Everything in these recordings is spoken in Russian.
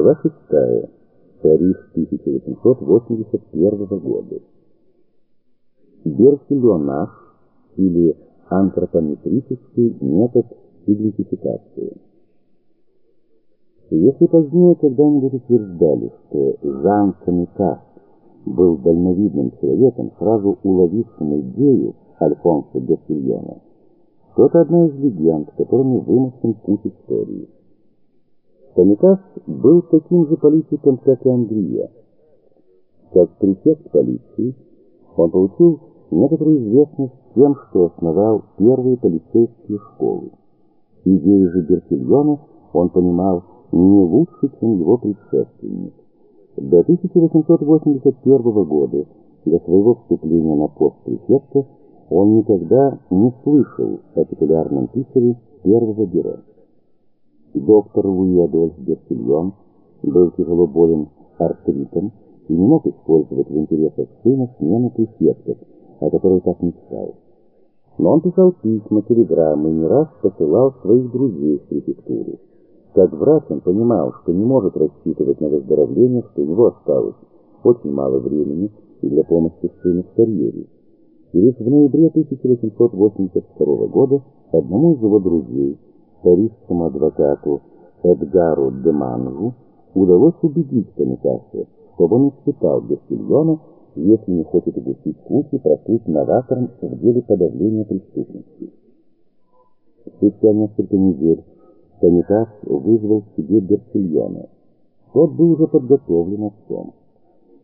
Глава 6. Париж 1881 года. Берсильонаж или антропометрический метод идентификации. Если позднее когда-нибудь утверждали, что Жан Камикас был дальновидным человеком, сразу уловившим идею Альфонса Берсильона, то это одна из легенд, которыми вымощен путь истории. Камикас был таким же политиком, как и Андрея. Как префект полиции, он получил некоторую известность тем, что основал первые полицейские школы. Идеи же Берсильона он понимал не лучше, чем его предшественник. До 1881 года, до своего вступления на пост префекта, он никогда не слышал о популярном писаре первого бюро. Доктор Луи Адольф Берсильон был тяжело болен артритом и не мог использовать в интересах сына смену префектов, о которой так мечтал. Но он писал письма, телеграммы и не раз посылал своих друзей в префектуру. Как врач он понимал, что не может рассчитывать на выздоровление, что у него осталось очень мало времени и для помощи сыну в карьере. И лишь в ноябре 1882 года одному из его друзей, парижскому адвокату Эдгару Деманжу удалось убедить Камикасе, чтобы он испытал Берсильона, если не хочет упустить случай прослыть новатором в деле подавления преступности. Спустя несколько недель Камикас вызвал к себе Берсильона. Тот был уже подготовлен отцом.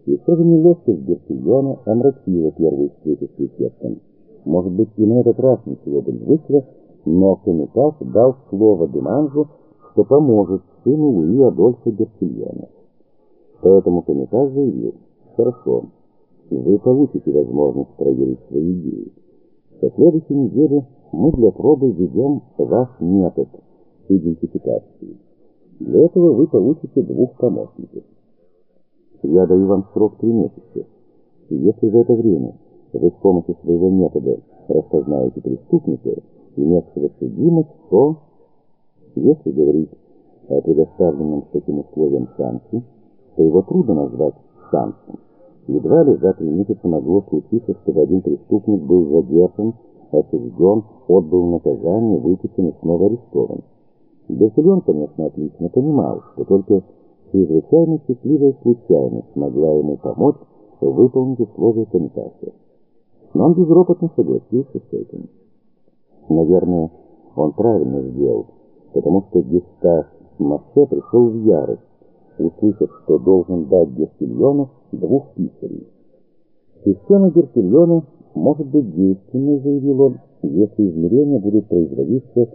И все же неловкость Берсильона омрачила первую встречу с префектом. Может быть, и на этот раз ничего бы не вышло, но Камикас дал слово Деманжу, что поможет сыну Луи Адольфа Берсильона. Поэтому Камикас заявил, «Хорошо, вы получите возможность проверить свои идеи. Со следующей недели мы для пробы введем ваш метод идентификации. Для этого вы получите двух помощников. Я даю вам срок три месяца. Если за это время вы с помощью своего метода распознаете преступника, имевшего судимость, то, если говорить о предоставленном с таким условием шансе, то его трудно назвать шансом. Едва ли за три месяца могло случиться, чтобы один преступник был задержан, осужден, отбыл наказание, выпущен и снова арестован. Берсельон, конечно, отлично понимал, что только чрезвычайно счастливая случайность могла ему помочь выполнить условия комитета. Но он безропотно согласился с этим. Наверное, он правильно сделал, потому что Гестав Массе пришел в ярость, услышав, что должен дать Герсильону двух писарей. Система Герсильона может быть действенной, заявил он, если измерения будут производиться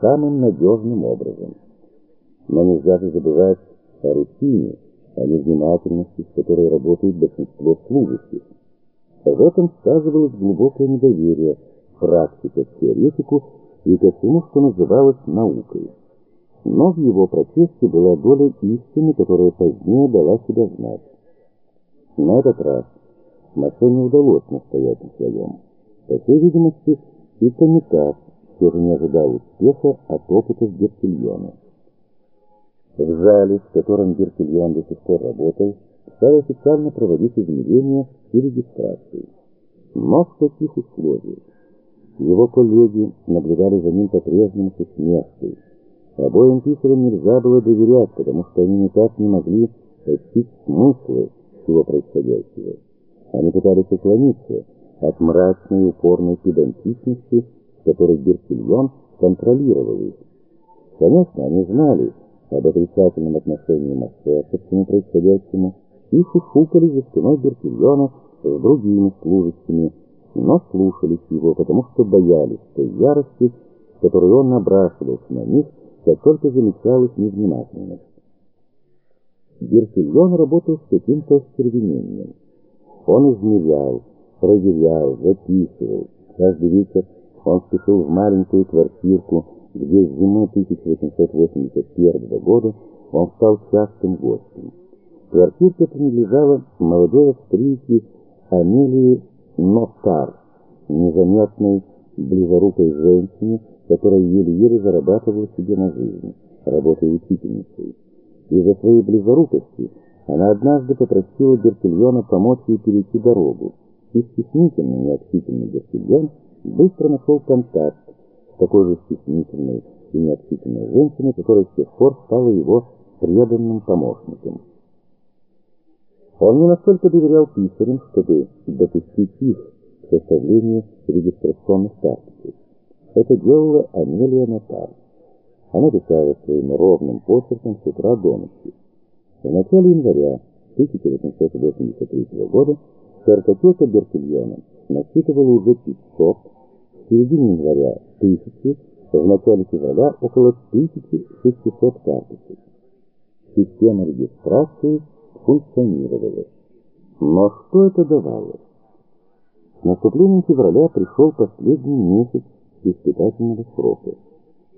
самым надежным образом. Но нельзя же забывать о рутине, о невнимательности, с которой работает большинство служащих. В этом сказывалось глубокое недоверие практика теоретику и ко всему, что называлось наукой. Но в его протесте была доля истины, которая позднее дала себя знать. На этот раз Маше не удалось настоять на своем. По всей видимости, и Камикас все же не ожидал успеха от опытов Берсильона. В зале, в котором Берсильон до сих пор работал, стали официально проводить измерения и регистрацию. Но в таких условиях его коллеги наблюдали за ним по-прежнему с усмешкой. Обоим писарям нельзя было доверять, потому что они никак не могли постичь смыслы всего происходящего. Они пытались уклониться от мрачной упорной педантичности, с которой Берсильон контролировал их. Конечно, они знали об отрицательном отношении Массе ко всему происходящему и шушукали за спиной Берсильона с другими служащими, но слушались его, потому что боялись той ярости, которой он набрасывался на них, как только замечалась невнимательность. Берсильон работал с каким-то остервенением. Он измерял, проверял, записывал. Каждый вечер он спешил в маленькую квартирку, где зимой 1881 года он стал частым гостем. Квартирка принадлежала молодой австрийке Амелии Нотар, незаметной, близорукой женщине, которая еле-еле зарабатывала себе на жизнь, работая учительницей. Из-за своей близорукости она однажды попросила Бертильона помочь ей перейти дорогу, и стеснительный, необщительный Бертильон быстро нашел контакт с такой же стеснительной и необщительной женщиной, которая с тех пор стала его преданным помощником. Он не настолько доверял писарям, чтобы допустить их к составлению регистрационных карточек. Это делала Амелия Нотар. Она писала своим ровным почерком с утра до ночи. В начале января 1883 года картотека Бертильона насчитывала уже 500, в середине января 1000, в начале февраля около 1600 карточек. Система регистрации функционировала. Но что это давало? С наступлением февраля пришел последний месяц испытательного срока.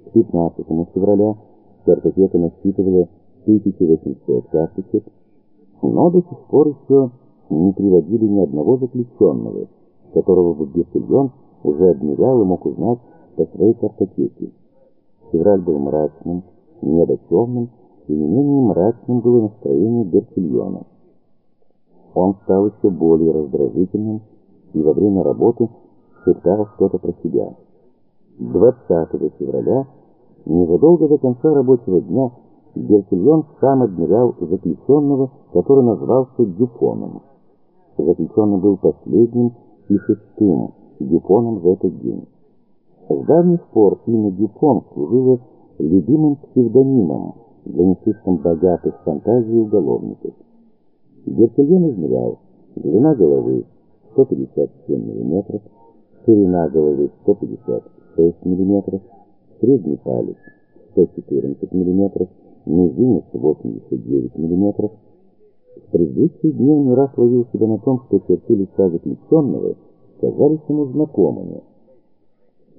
К 15 февраля картотека насчитывала 1800 карточек, но до сих пор еще не приводили ни одного заключенного, которого бы Бертильон уже обмерял и мог узнать по своей картотеке. Февраль был мрачным, небо темным, и не менее мрачным было настроение Бертильона. Он стал еще более раздражительным и во время работы шептал что-то про себя. 20 февраля, незадолго до конца рабочего дня, Бертильон сам адмирал заключенного, который назвался Дюпоном. Заключенный был последним и шестым Дюпоном в этот день. С давних пор имя Дюпон служило любимым псевдонимом для не слишком богатых фантазий уголовников. Бертильон измерял длина головы 157 мм, ширина головы 156 мм, средний палец 114 мм, мизинец 89 мм. В предыдущие дни он не раз ловил себя на том, что черты лица заключенного казались ему знакомыми.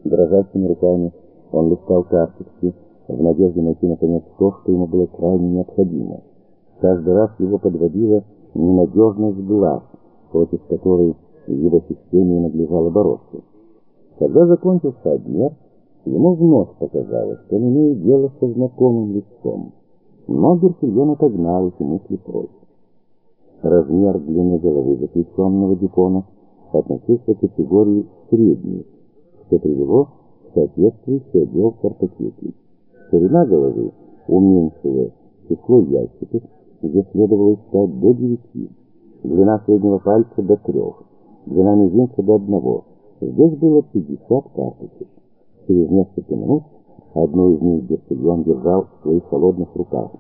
Дрожащими руками он листал карточки, в надежде найти наконец то, что ему было крайне необходимо. Каждый раз его подводила ненадежность глаз, против которой в его системе надлежало бороться. Когда закончился обмер, ему вновь показалось, что он имеет дело со знакомым лицом. Но Бертильон отогнал эти мысли прочь. Размер длины головы заключенного Дюпона относился к категории средней, что привело к соответствующий отдел картотеки. Ширина головы уменьшила число ящиков, где следовало искать до девяти, длина среднего пальца до трех, длина мизинца до одного. Здесь было 50 карточек. Через несколько минут одну из них Бертильон держал в своих холодных руках.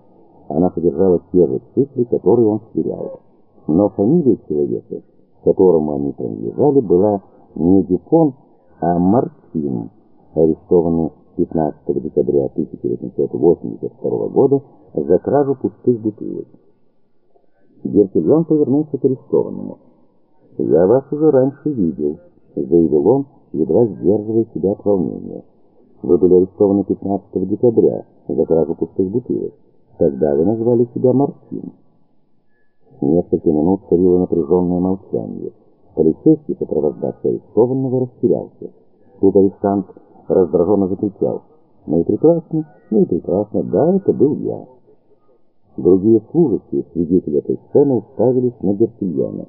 Она содержала те же цифры, которые он сверял. Но фамилия человека, которому они принадлежали, была не Дюпон, а Мартин, арестованный 15 декабря 1882 года за кражу пустых бутылок. Бертильон повернулся к арестованному. «Я вас уже раньше видел», — заявил он, едва сдерживая себя от волнения. «Вы были арестованы 15 декабря за кражу пустых бутылок. Тогда вы назвали себя Мартин». Несколько минут царило напряженное молчание. Полицейский, сопровождавший арестованного, растерялся. Тут арестант раздраженно закричал. «Ну и прекрасно, ну и прекрасно, да, это был я». Другие служащие, свидетели этой сцены, уставились на Герсильона.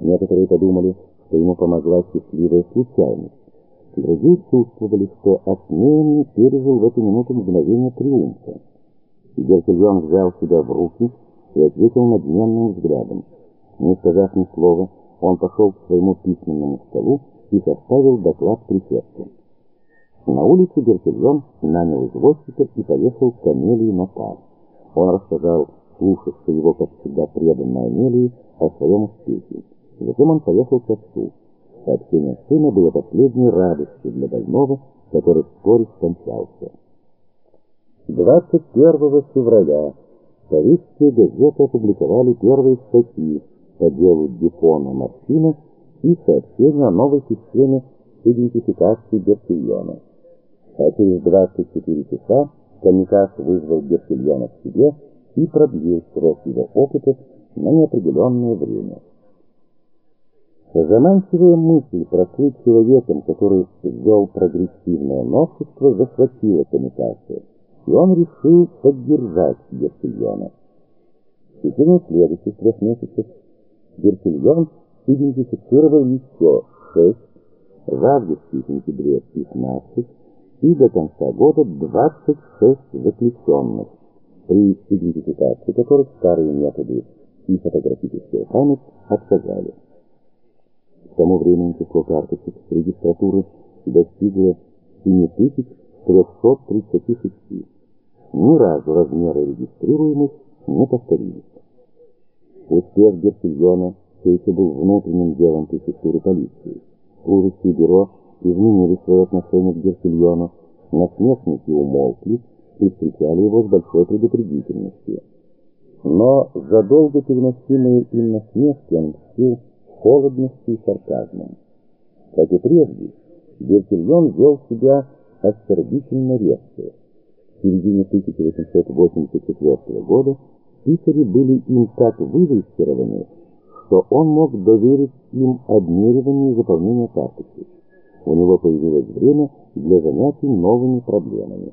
Некоторые подумали, что ему помогла счастливая случайность. Другие чувствовали, что отменный пережил в эту минуту мгновение триумфа. Герсильон взял себя в руки и ответил надменным взглядом. Не сказав ни слова, он пошел к своему письменному столу и составил доклад префекту. На улице Бертильон нанял извозчика и поехал к Амелии Нотар. Он рассказал слушавшей его, как всегда, преданной Амелии о своем успехе. Затем он поехал к отцу. Сообщение сына было последней радостью для больного, который вскоре скончался. 21 февраля парижские газеты опубликовали первые статьи по делу Дюпона Мартина и сообщение о новой системе идентификации Бертильона. А через 24 часа Камикас вызвал Бертильона к себе и продлил срок его опытов на неопределенное время. Заманчивая мысль прослыть человеком, который ввел прогрессивное новшество, захватила Камикаса, и он решил поддержать Бертильона. В течение следующих трех месяцев Берсильон идентифицировал еще шесть, в августе и сентябре 15 и до конца года 26 заключенных, при идентификации которых старые методы и фотографическая память отказали. К тому времени число карточек регистратуры достигло 7336. Ни разу размеры регистрируемых не повторились. Успех Герсильона все еще был внутренним делом префектуры полиции. Служащие бюро изменили свои отношения к Герсильону, насмешники умолкли и встречали его с большой предупредительностью. Но задолго переносимые им насмешки он мстил холодностью и сарказмом. Как и прежде, Герсильон вел себя оскорбительно резко. В середине 1884 года писари были им так вывессированы, что он мог доверить им обмеривание и заполнение карточек. У него появилось время для занятий новыми проблемами.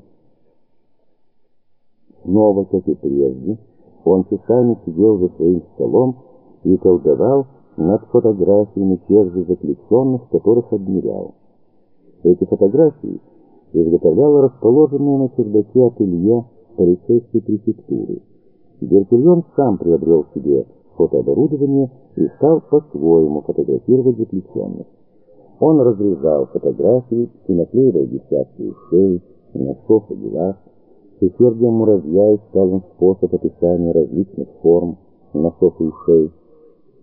Снова, как и прежде, он часами сидел за своим столом и колдовал над фотографиями тех же заключенных, которых адмирял. Эти фотографии изготовляла расположенная на чердаке ателье полицейской префектуры. Бертильон сам приобрел себе фотооборудование и стал по-своему фотографировать заключенных. Он разрезал фотографии и наклеивал десятки ушей, носков и глаз. С усердием муравья искал он способ описания различных форм носов и ушей.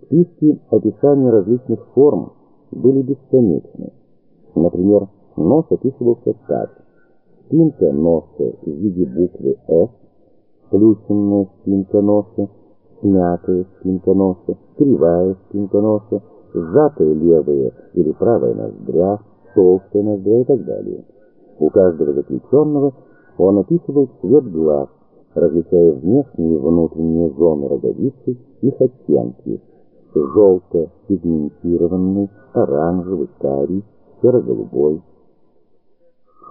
Списки описания различных форм были бесконечны. Например, нос описывался так. Спинка носа в виде буквы «С», сплющенная спинка носа, смятая спинка носа, кривая спинка носа, сжатая левая или правая ноздря, толстая ноздря и так далее. У каждого заключенного он описывал цвет глаз, различая внешние и внутренние зоны роговицы, их оттенки, желто-пигментированный, оранжевый, карий, серо-голубой.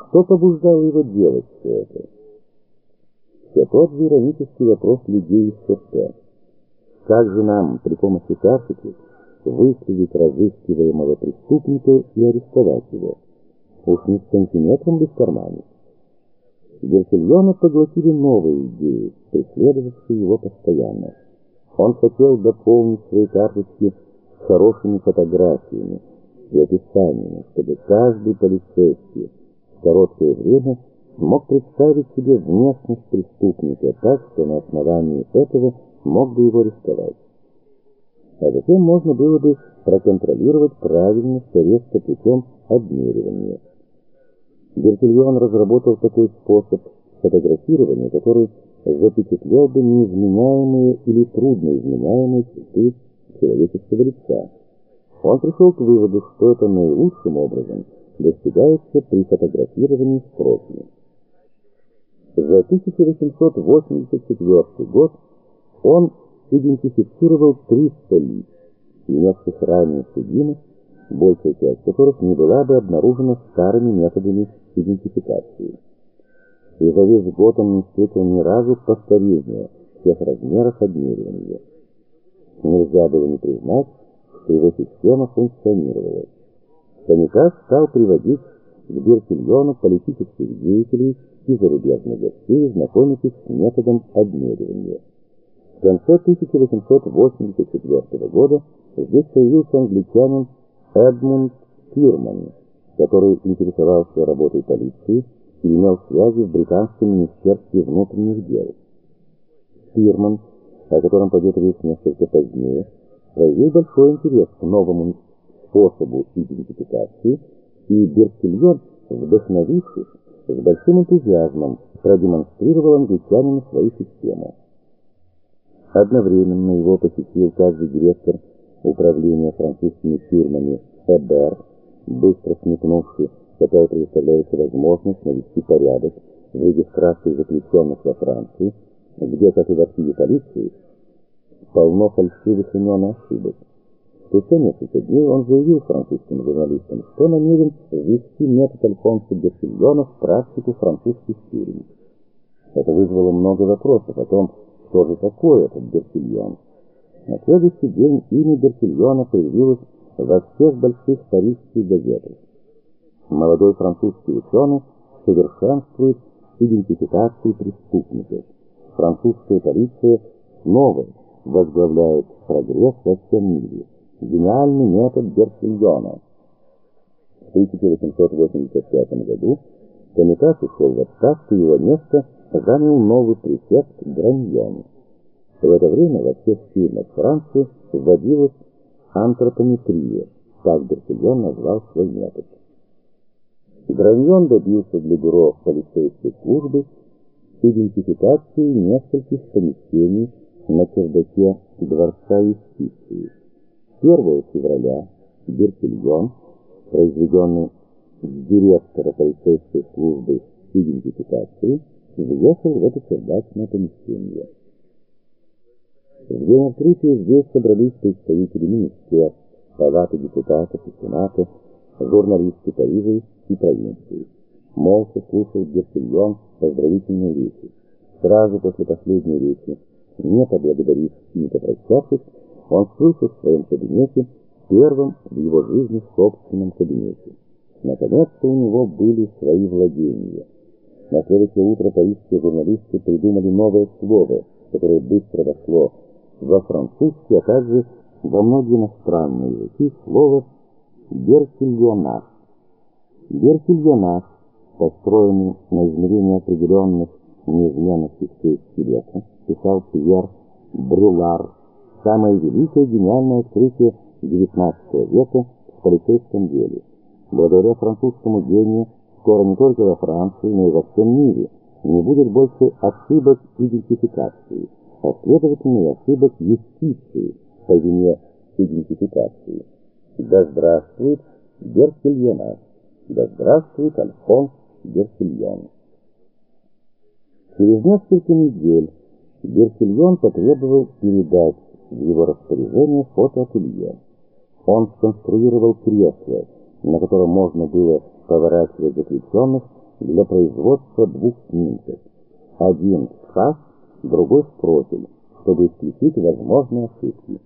Что побуждало его делать все это? Все тот же иронический вопрос людей из СССР. Как же нам при помощи карточек выследить разыскиваемого преступника и арестовать его? Уж не с сантиметром без кармана. Герсельона поглотили новые идеи, преследовавшие его постоянно. Он хотел дополнить свои карточки хорошими фотографиями и описаниями, чтобы каждый полицейский в короткое время мог представить себе внешность преступника так, что на основании этого мог бы его арестовать. А затем можно было бы проконтролировать правильность ареста путем обмеривания. Бертильон разработал такой способ фотографирования, который запечатлел бы неизменяемые или трудноизменяемые черты человеческого лица. Он пришел к выводу, что это наилучшим образом достигается при фотографировании в профиле. За 1884 год он идентифицировал 300 лиц, имевших ранее судимость, большая часть которых не была бы обнаружена старыми методами идентификации. И за весь год он не встретил ни разу повторения всех размеров обмеривания. Нельзя было не признать, что его система функционировала. Санитар стал приводить к Берсильону политических деятелей и зарубежных гостей, знакомить с методом обмеривания. В конце 1884 года здесь появился англичанин Эдмунд Фирман, который интересовался работой полиции и имел связи в британском министерстве внутренних дел. Фирман, о котором пойдет речь несколько позднее, проявил большой интерес к новому способу идентификации, и Берсильон, вдохновившись, с большим энтузиазмом продемонстрировал англичанину свою систему. Одновременно его посетил также директор управления французскими фирмами ЭБР, быстро смекнувший, какая представляется возможность навести порядок в регистрации заключенных во Франции, где, как и в архиве полиции, полно фальшивых имен и ошибок. Спустя несколько дней он заявил французским журналистам, что намерен ввести метод Альфонса Берсильона в практику французских тюрем. Это вызвало много вопросов о том, Что же такое этот Берсильон? На следующий день имя Берсильона появилось во всех больших парижских газетах. Молодой французский ученый совершенствует идентификацию преступников. Французская полиция снова возглавляет прогресс во всем мире. Гениальный метод Берсильона. В 1885 году Комитет ушел в отставку, его место занял новый префект Граньон. В это время во всех фирмах Франции вводилась антропометрия, так Берсельон назвал свой метод. Граньон добился для бюро полицейской службы идентификации нескольких помещений на чердаке Дворца юстиции. 1 февраля Берсельон, произведенный с директора полицейской службы идентификации, въехал в это чердачное помещение. В день открытия здесь собрались представители министерств, палаты депутатов и сената, журналисты Парижа и провинции. Молча слушал Берсильон поздравительные речи. Сразу после последней речи, не поблагодарив и не попрощавшись, он скрылся в своем кабинете, первым в его жизни собственном кабинете. Наконец-то у него были свои владения. На следующее утро парижские журналисты придумали новое слово, которое быстро вошло во французский, а также во многие иностранные языки, слово «берсильонаж». Берсильонаж, построенный на измерении определенных неизменных частей скелета, писал Пьер Брюлар, самое великое гениальное открытие XIX века в полицейском деле. Благодаря французскому гению скоро не только во Франции, но и во всем мире не будет больше ошибок идентификации, а следовательно и ошибок юстиции по вине идентификации. Да здравствует Берсильонаж! Да здравствует Альфонс Берсильон! Через несколько недель Берсильон потребовал передать в его распоряжение фотоателье. Он сконструировал кресло, на котором можно было поворачивать заключенных для производства двух снимков. Один в фас, другой в профиль, чтобы исключить возможные ошибки.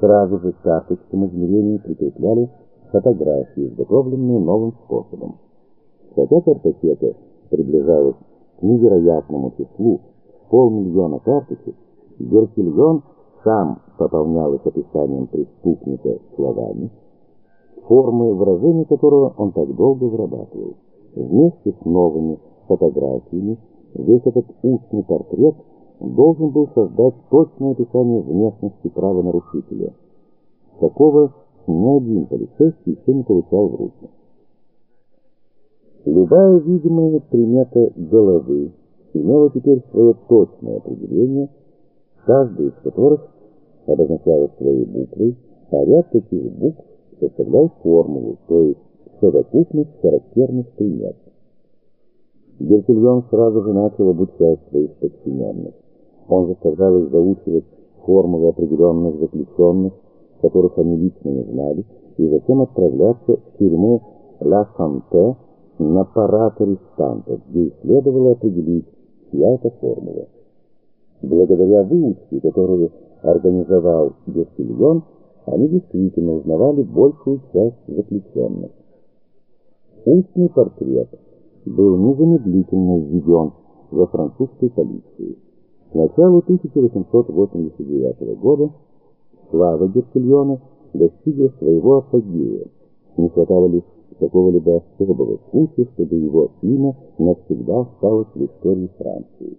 Сразу же к карточкам измерений прикрепляли фотографии, изготовленные новым способом. Хотя картотека приближалась к невероятному числу полмиллиона карточек, Геркельон сам пополнял их описанием преступника словами, формы выражений которого он так долго вырабатывал. Вместе с новыми фотографиями весь этот устный портрет должен был создать точное описание внешности правонарушителя. Такого ни один полицейский еще не получал в руки. Любая видимая примета головы имела теперь свое точное определение, каждая из которых обозначала своей буквой, а ряд таких букв составлял формулу, то есть совокупность характерных примет. Геркельон сразу же начал обучать своих подчиненных. Он заставлял их заучивать формулы определенных заключенных, которых они лично не знали, и затем отправляться в тюрьму Ла Санте на парад арестантов, где следовало определить, чья это формула. Благодаря выучке, которую организовал Геркельон, они действительно узнавали большую часть заключенных. Устный портрет был незамедлительно введен во французской полиции. К началу 1889 года слава Геркельона достигла своего апогея. Не хватало лишь какого-либо особого случая, чтобы его имя навсегда осталось в истории Франции.